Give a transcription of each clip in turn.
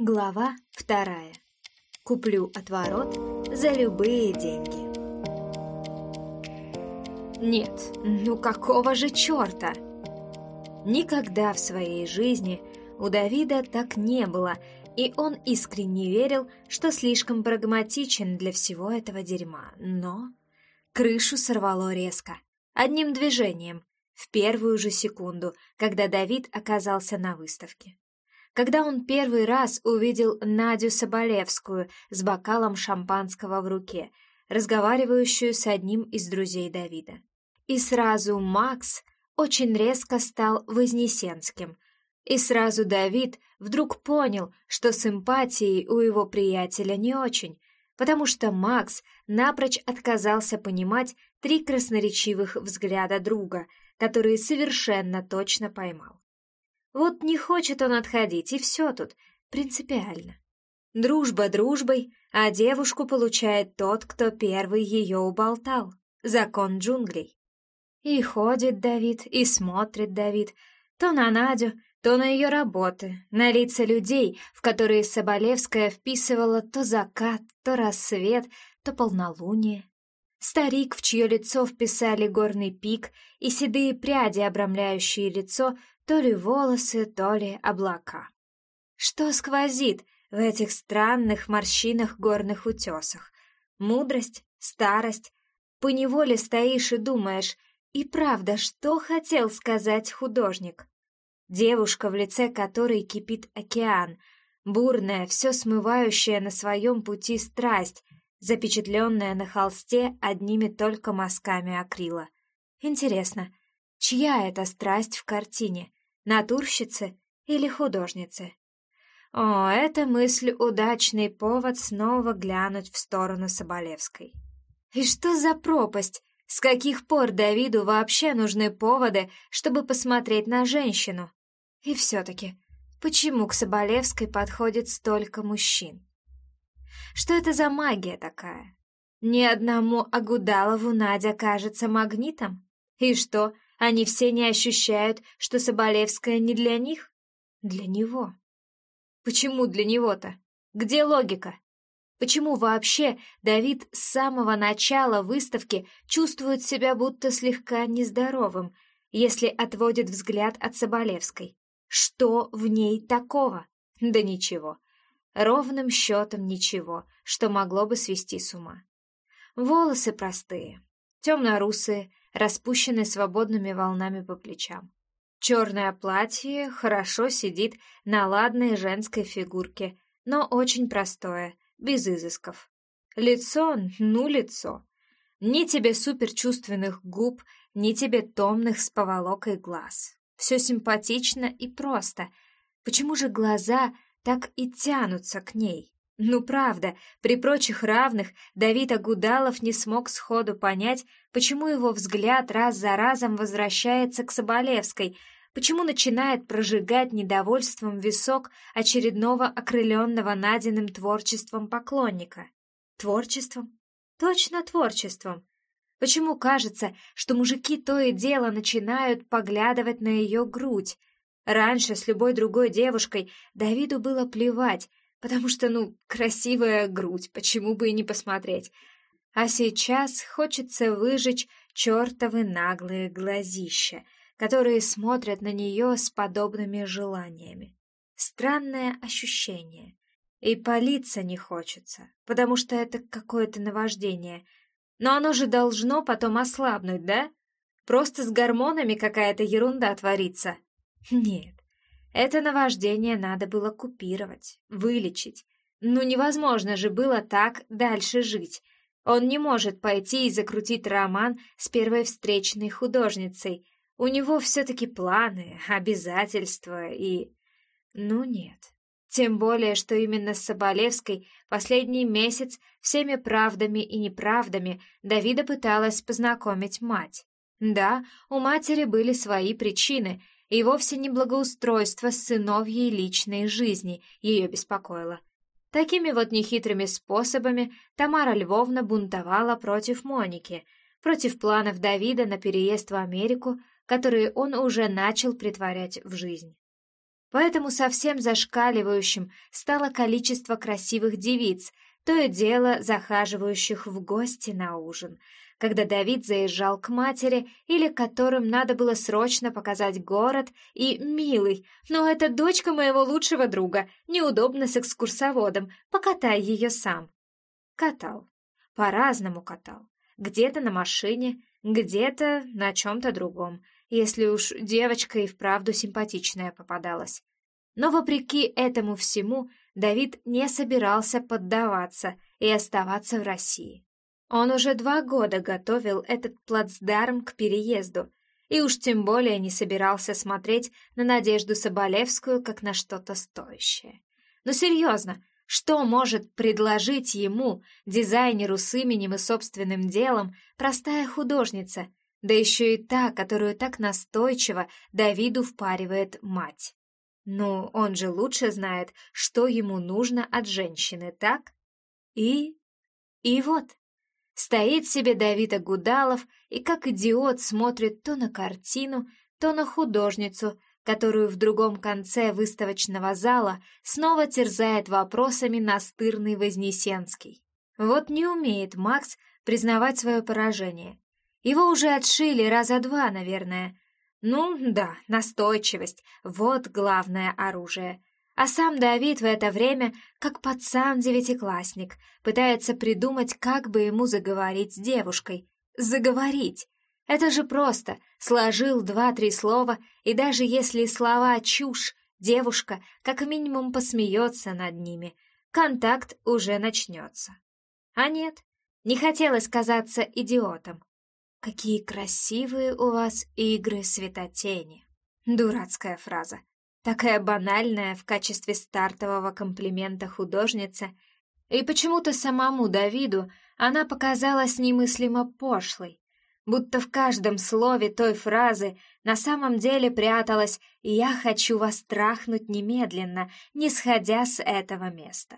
Глава вторая. Куплю отворот за любые деньги. Нет, ну какого же черта? Никогда в своей жизни у Давида так не было, и он искренне верил, что слишком прагматичен для всего этого дерьма. Но крышу сорвало резко, одним движением, в первую же секунду, когда Давид оказался на выставке когда он первый раз увидел Надю Соболевскую с бокалом шампанского в руке, разговаривающую с одним из друзей Давида. И сразу Макс очень резко стал Вознесенским, и сразу Давид вдруг понял, что симпатии у его приятеля не очень, потому что Макс напрочь отказался понимать три красноречивых взгляда друга, которые совершенно точно поймал. Вот не хочет он отходить, и все тут, принципиально. Дружба дружбой, а девушку получает тот, кто первый ее уболтал. Закон джунглей. И ходит Давид, и смотрит Давид, то на Надю, то на ее работы, на лица людей, в которые Соболевская вписывала то закат, то рассвет, то полнолуние. Старик, в чье лицо вписали горный пик и седые пряди, обрамляющие лицо, то ли волосы, то ли облака. Что сквозит в этих странных морщинах горных утесах? Мудрость, старость. Поневоле стоишь и думаешь, и правда, что хотел сказать художник? Девушка, в лице которой кипит океан, бурная, все смывающая на своем пути страсть, запечатленная на холсте одними только мазками акрила. Интересно, чья это страсть в картине? Натурщицы или художницы. О, эта мысль — удачный повод снова глянуть в сторону Соболевской. И что за пропасть? С каких пор Давиду вообще нужны поводы, чтобы посмотреть на женщину? И все-таки, почему к Соболевской подходит столько мужчин? Что это за магия такая? Ни одному Агудалову Надя кажется магнитом? И что, они все не ощущают, что Соболевская не для них? Для него. Почему для него-то? Где логика? Почему вообще Давид с самого начала выставки чувствует себя будто слегка нездоровым, если отводит взгляд от Соболевской? Что в ней такого? Да ничего. Ровным счетом ничего, что могло бы свести с ума. Волосы простые, темно-русые, распущены свободными волнами по плечам. Черное платье хорошо сидит на ладной женской фигурке, но очень простое, без изысков. Лицо, ну лицо. Ни тебе суперчувственных губ, ни тебе томных с поволокой глаз. Все симпатично и просто. Почему же глаза так и тянутся к ней? Ну правда, при прочих равных Давид Агудалов не смог сходу понять, почему его взгляд раз за разом возвращается к Соболевской, почему начинает прожигать недовольством висок очередного окрыленного Надиным творчеством поклонника. Творчеством? Точно творчеством. Почему кажется, что мужики то и дело начинают поглядывать на ее грудь? Раньше с любой другой девушкой Давиду было плевать, потому что, ну, красивая грудь, почему бы и не посмотреть. А сейчас хочется выжечь чертовы наглые глазища, которые смотрят на нее с подобными желаниями. Странное ощущение. И палиться не хочется, потому что это какое-то наваждение. Но оно же должно потом ослабнуть, да? Просто с гормонами какая-то ерунда творится. Нет, это наваждение надо было купировать, вылечить. Ну невозможно же было так дальше жить. Он не может пойти и закрутить роман с первой встречной художницей. У него все-таки планы, обязательства и... Ну нет. Тем более, что именно с Соболевской последний месяц всеми правдами и неправдами Давида пыталась познакомить мать. Да, у матери были свои причины — и вовсе не благоустройство сыновьей личной жизни ее беспокоило. Такими вот нехитрыми способами Тамара Львовна бунтовала против Моники, против планов Давида на переезд в Америку, которые он уже начал притворять в жизнь. Поэтому совсем зашкаливающим стало количество красивых девиц, то и дело захаживающих в гости на ужин, когда Давид заезжал к матери или которым надо было срочно показать город и «Милый, но это дочка моего лучшего друга, неудобно с экскурсоводом, покатай ее сам». Катал. По-разному катал. Где-то на машине, где-то на чем-то другом, если уж девочка и вправду симпатичная попадалась. Но вопреки этому всему Давид не собирался поддаваться и оставаться в России. Он уже два года готовил этот плацдарм к переезду, и уж тем более не собирался смотреть на Надежду Соболевскую как на что-то стоящее. Но серьезно, что может предложить ему, дизайнеру с именем и собственным делом, простая художница, да еще и та, которую так настойчиво Давиду впаривает мать? Ну, он же лучше знает, что ему нужно от женщины, так? И... и вот. Стоит себе Давида Гудалов и как идиот смотрит то на картину, то на художницу, которую в другом конце выставочного зала снова терзает вопросами настырный Вознесенский. Вот не умеет Макс признавать свое поражение. Его уже отшили раза два, наверное, ну да, настойчивость — вот главное оружие. А сам Давид в это время, как пацан-девятиклассник, пытается придумать, как бы ему заговорить с девушкой. Заговорить! Это же просто. Сложил два-три слова, и даже если слова чушь, девушка как минимум посмеется над ними. Контакт уже начнется. А нет, не хотелось казаться идиотом. «Какие красивые у вас игры светотени!» Дурацкая фраза. Такая банальная в качестве стартового комплимента художнице, и почему-то самому Давиду она показалась немыслимо пошлой, будто в каждом слове той фразы на самом деле пряталось «я хочу вас трахнуть немедленно, не сходя с этого места».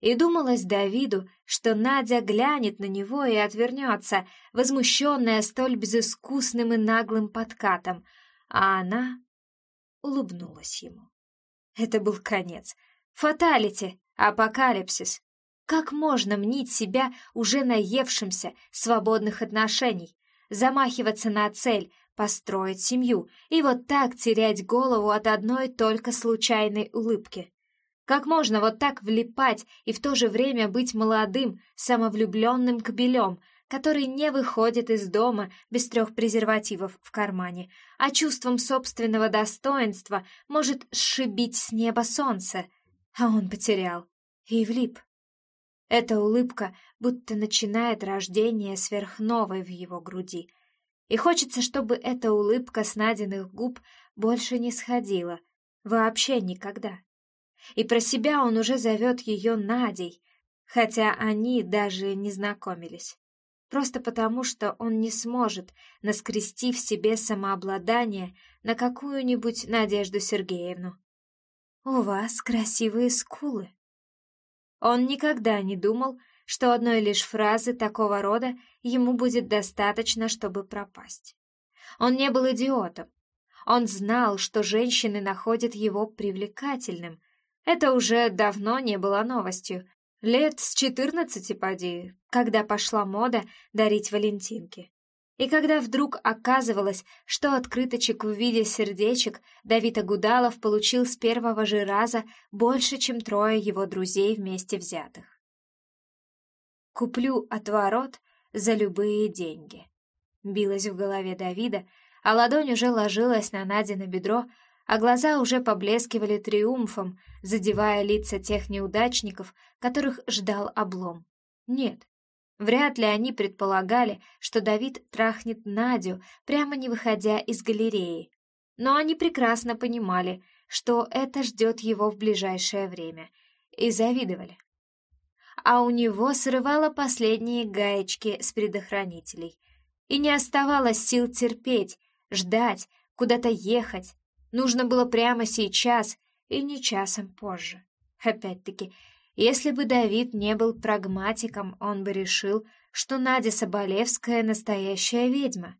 И думалось Давиду, что Надя глянет на него и отвернется, возмущенная столь безыскусным и наглым подкатом, а она улыбнулась ему. Это был конец. Фаталити, апокалипсис. Как можно мнить себя уже наевшимся свободных отношений, замахиваться на цель, построить семью и вот так терять голову от одной только случайной улыбки? Как можно вот так влипать и в то же время быть молодым, самовлюбленным кобелем, который не выходит из дома без трех презервативов в кармане, а чувством собственного достоинства может сшибить с неба солнце, а он потерял и влип. Эта улыбка будто начинает рождение сверхновой в его груди. И хочется, чтобы эта улыбка с Надиных губ больше не сходила. Вообще никогда и про себя он уже зовет ее Надей, хотя они даже не знакомились. Просто потому, что он не сможет наскрести в себе самообладание на какую-нибудь Надежду Сергеевну. «У вас красивые скулы». Он никогда не думал, что одной лишь фразы такого рода ему будет достаточно, чтобы пропасть. Он не был идиотом. Он знал, что женщины находят его привлекательным, это уже давно не было новостью. Лет с четырнадцати поди, когда пошла мода дарить валентинки. И когда вдруг оказывалось, что открыточек в виде сердечек Давид Агудалов получил с первого же раза больше, чем трое его друзей вместе взятых. «Куплю отворот за любые деньги», — билась в голове Давида, а ладонь уже ложилась на Надя на бедро, а глаза уже поблескивали триумфом, задевая лица тех неудачников, которых ждал облом. Нет, вряд ли они предполагали, что Давид трахнет Надю, прямо не выходя из галереи. Но они прекрасно понимали, что это ждет его в ближайшее время, и завидовали. А у него срывало последние гаечки с предохранителей, и не оставалось сил терпеть, ждать, куда-то ехать, Нужно было прямо сейчас и не часом позже. Опять-таки, если бы Давид не был прагматиком, он бы решил, что Надя Соболевская настоящая ведьма.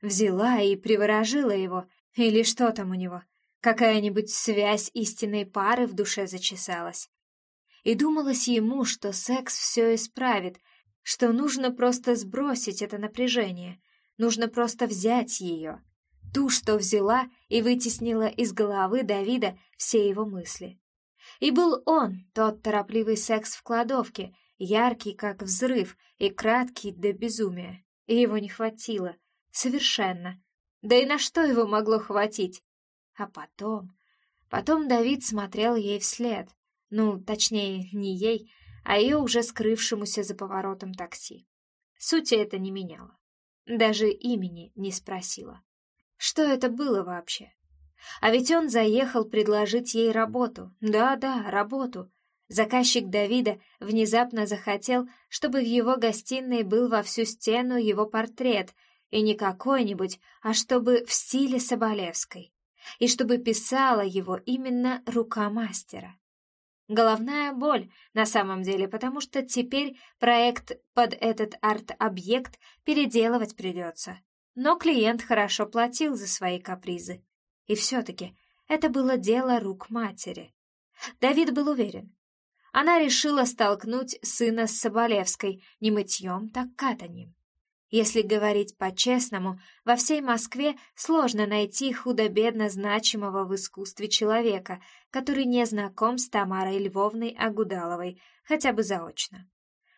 Взяла и приворожила его, или что там у него. Какая-нибудь связь истинной пары в душе зачесалась. И думалось ему, что секс все исправит, что нужно просто сбросить это напряжение, нужно просто взять ее, ту, что взяла и вытеснила из головы Давида все его мысли. И был он, тот торопливый секс в кладовке, яркий, как взрыв, и краткий до безумия. И его не хватило. Совершенно. Да и на что его могло хватить? А потом... Потом Давид смотрел ей вслед. Ну, точнее, не ей, а ее уже скрывшемуся за поворотом такси. Сути это не меняло. Даже имени не спросила. Что это было вообще? А ведь он заехал предложить ей работу. Да-да, работу. Заказчик Давида внезапно захотел, чтобы в его гостиной был во всю стену его портрет, и не какой-нибудь, а чтобы в стиле Соболевской и чтобы писала его именно рука мастера. Головная боль на самом деле, потому что теперь проект под этот арт-объект переделывать придется. Но клиент хорошо платил за свои капризы. И все-таки это было дело рук матери. Давид был уверен. Она решила столкнуть сына с Соболевской не мытьем, так катаньем. Если говорить по-честному, во всей Москве сложно найти худо-бедно значимого в искусстве человека, который не знаком с Тамарой Львовной Агудаловой, хотя бы заочно.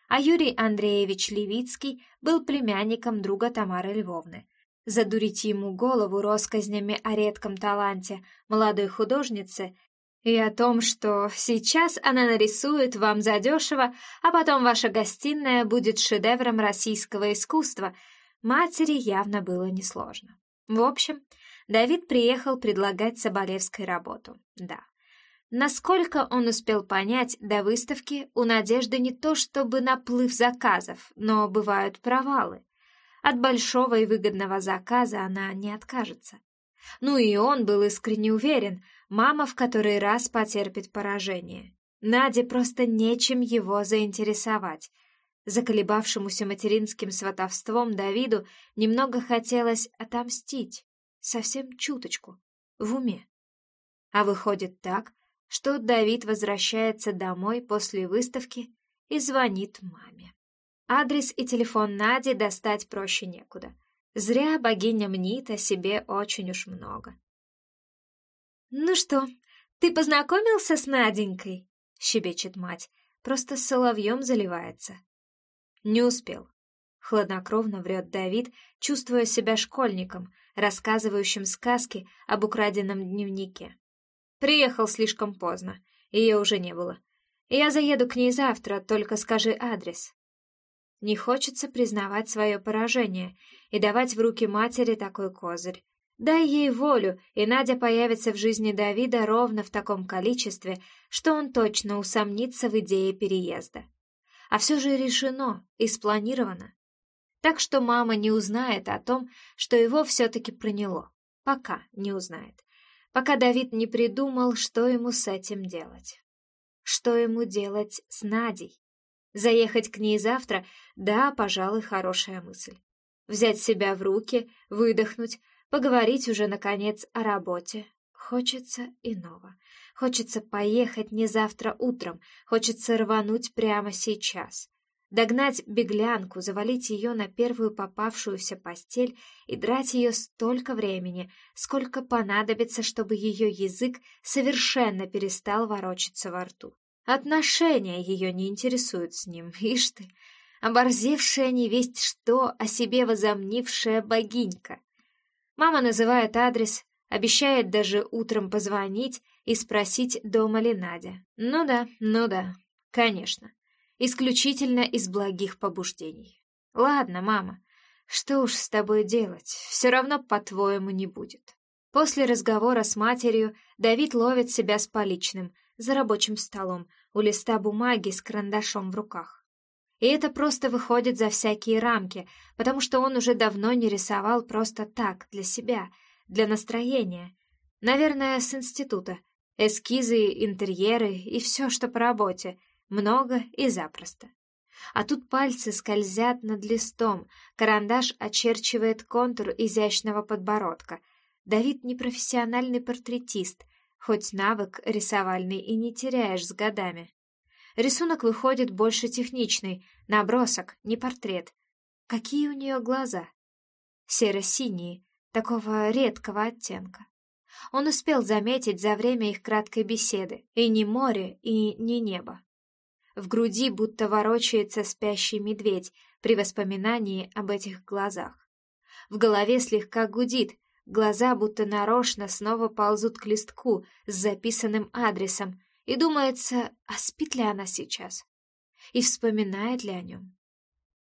А Юрий Андреевич Левицкий был племянником друга Тамары Львовны. Задурить ему голову россказнями о редком таланте молодой художницы и о том, что сейчас она нарисует вам задешево, а потом ваша гостиная будет шедевром российского искусства, матери явно было несложно. В общем, Давид приехал предлагать Соболевской работу, да. Насколько он успел понять, до выставки у Надежды не то чтобы наплыв заказов, но бывают провалы. От большого и выгодного заказа она не откажется. Ну и он был искренне уверен, мама в который раз потерпит поражение. Наде просто нечем его заинтересовать. Заколебавшемуся материнским сватовством Давиду немного хотелось отомстить, совсем чуточку, в уме. А выходит так, что Давид возвращается домой после выставки и звонит маме. Адрес и телефон Нади достать проще некуда. Зря богиня мнит о себе очень уж много. «Ну что, ты познакомился с Наденькой?» — щебечет мать, просто соловьем заливается. «Не успел», — хладнокровно врет Давид, чувствуя себя школьником, рассказывающим сказки об украденном дневнике. «Приехал слишком поздно, ее уже не было. Я заеду к ней завтра, только скажи адрес». Не хочется признавать свое поражение и давать в руки матери такой козырь. Дай ей волю, и Надя появится в жизни Давида ровно в таком количестве, что он точно усомнится в идее переезда. А все же решено и спланировано. Так что мама не узнает о том, что его все-таки проняло. Пока не узнает. Пока Давид не придумал, что ему с этим делать. Что ему делать с Надей? Заехать к ней завтра — да, пожалуй, хорошая мысль. Взять себя в руки, выдохнуть, поговорить уже, наконец, о работе. Хочется иного. Хочется поехать не завтра утром, хочется рвануть прямо сейчас. Догнать беглянку, завалить ее на первую попавшуюся постель и драть ее столько времени, сколько понадобится, чтобы ее язык совершенно перестал ворочаться во рту. Отношения ее не интересуют с ним, ишь ты, оборзевшая невесть что о себе возомнившая богинька. Мама называет адрес, обещает даже утром позвонить и спросить, дома ли Надя. Ну да, ну да, конечно. Исключительно из благих побуждений. Ладно, мама, что уж с тобой делать, все равно по-твоему не будет. После разговора с матерью Давид ловит себя с поличным — за рабочим столом, у листа бумаги с карандашом в руках. И это просто выходит за всякие рамки, потому что он уже давно не рисовал просто так, для себя, для настроения. Наверное, с института. Эскизы, интерьеры и все, что по работе. Много и запросто. А тут пальцы скользят над листом, карандаш очерчивает контур изящного подбородка. Давид не профессиональный портретист, хоть навык рисовальный и не теряешь с годами. Рисунок выходит больше техничный, набросок, не портрет. Какие у нее глаза? Серо-синие, такого редкого оттенка. Он успел заметить за время их краткой беседы и не море, и не небо. В груди будто ворочается спящий медведь при воспоминании об этих глазах. В голове слегка гудит, глаза будто нарочно снова ползут к листку с записанным адресом, и думается, а спит ли она сейчас? И вспоминает ли о нем?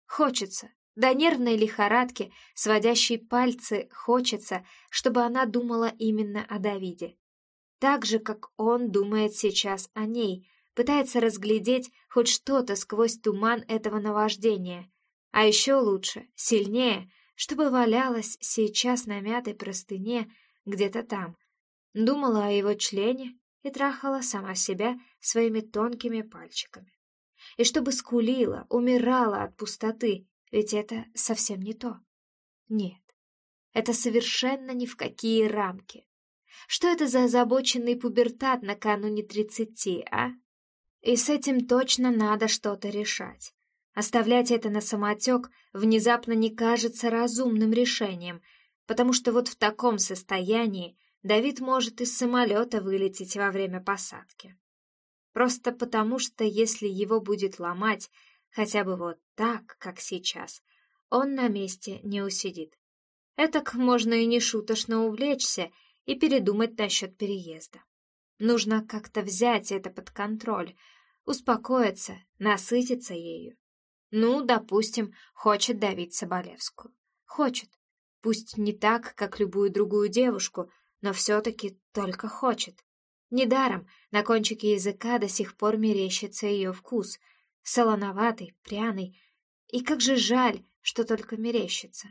Хочется, до нервной лихорадки, сводящей пальцы, хочется, чтобы она думала именно о Давиде. Так же, как он думает сейчас о ней, пытается разглядеть хоть что-то сквозь туман этого наваждения. А еще лучше, сильнее, чтобы валялась сейчас на мятой простыне где-то там. Думала о его члене и трахала сама себя своими тонкими пальчиками. И чтобы скулила, умирала от пустоты, ведь это совсем не то. Нет, это совершенно ни в какие рамки. Что это за озабоченный пубертат накануне тридцати, а? И с этим точно надо что-то решать. Оставлять это на самотек внезапно не кажется разумным решением, потому что вот в таком состоянии Давид может из самолета вылететь во время посадки. Просто потому, что если его будет ломать, хотя бы вот так, как сейчас, он на месте не усидит. Этак можно и не шуточно увлечься и передумать насчет переезда. Нужно как-то взять это под контроль, успокоиться, насытиться ею. Ну, допустим, хочет давить Соболевскую. Хочет. Пусть не так, как любую другую девушку, но все-таки только хочет. Недаром на кончике языка до сих пор мерещится ее вкус, солоноватый, пряный. И как же жаль, что только мерещится.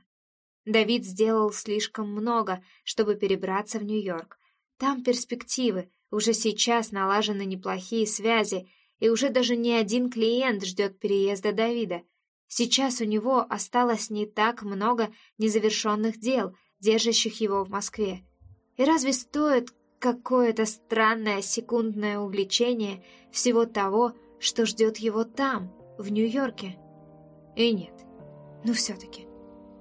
Давид сделал слишком много, чтобы перебраться в Нью-Йорк. Там перспективы, уже сейчас налажены неплохие связи, и уже даже не один клиент ждет переезда Давида. Сейчас у него осталось не так много незавершенных дел, держащих его в Москве. И разве стоит какое-то странное секундное увлечение всего того, что ждет его там, в Нью-Йорке? И нет. Ну все-таки,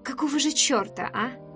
какого же черта, а?